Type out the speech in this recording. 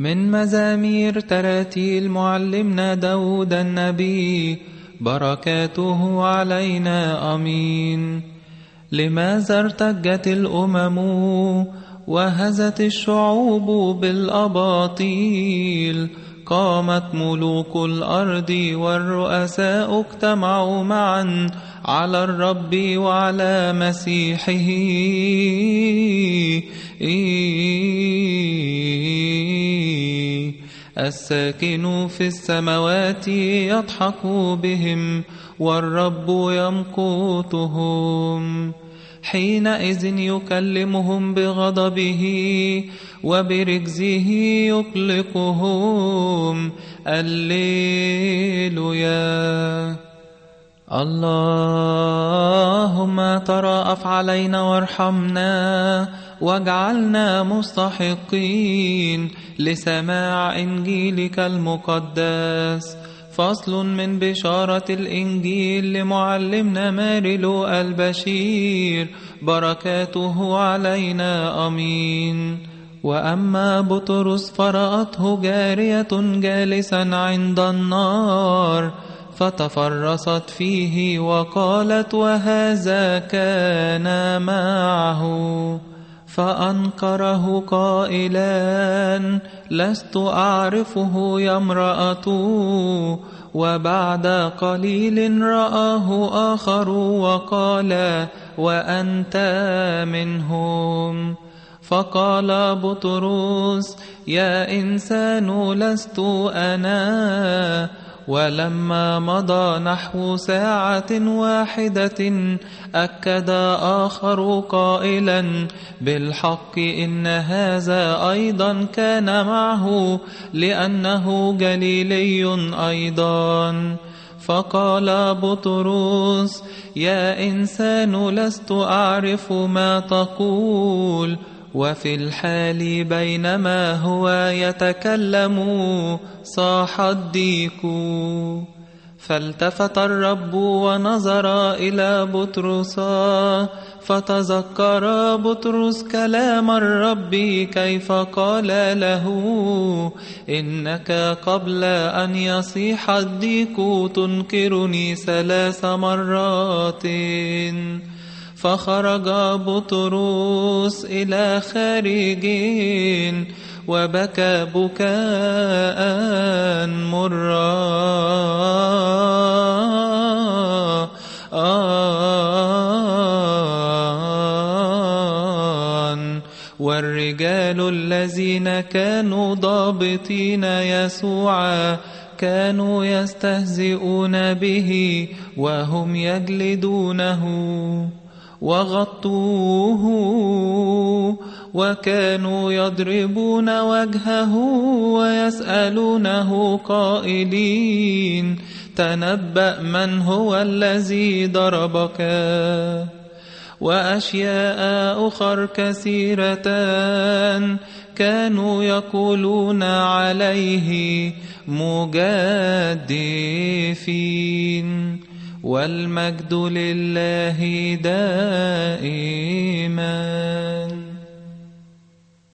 من مزامير تراتيل معلمنا داود النبي. بركاته علينا أمين. لماذا ارتجت الأمم وهزت الشعوب بالأباطيل قامت ملوك الأرض والرؤساء اجتمعوا معا على الرب وعلى مسيحه. الساكن في السماوات يضحك بهم والرب يمقوتهم حينئذ يكلمهم بغضبه وبرجزه يطلقهم. الليلويا اللهم تراءف علينا وارحمنا واجعلنا مستحقين لسماع إنجيلك المقدس. فصل من بشارة الإنجيل لمعلمنا مارلو البشير. بركاته علينا أمين. وأما بطرس فرأته جارية جالسا عند النار. فتفرست فيه وقالت وهذا كان معه فأنكره قائلا لست أعرفه يا امرأة. وبعد قليل رآه آخر وقال وأنت منهم. فقال بطرس يا إنسان لست أنا. ولما مضى نحو ساعة واحدة أكد آخر قائلا بالحق إن هذا أيضا كان معه لأنه جليلي أيضا. فقال بطرس يا إنسان لست أعرف ما تقول. وفي الحال بينما هو يتكلم صاح الديك. فالتفت الرب ونظر إلى بطرس فتذكر بطرس كلام الرب كيف قال له إنك قبل أن يصيح الديك تنكرني ثلاث مرات. فخرج بطرس إلى خارج وبكى بكاء مرا. والرجال الذين كانوا ضابطين يسوع كانوا يستهزئون به وهم يجلدونه. وغطوه وكانوا يضربون وجهه ويسألونه قائلين تنبأ من هو الذي ضربك؟ وأشياء أخر كثيرة كانوا يقولون عليه مجادفين. والمجد لله دائما.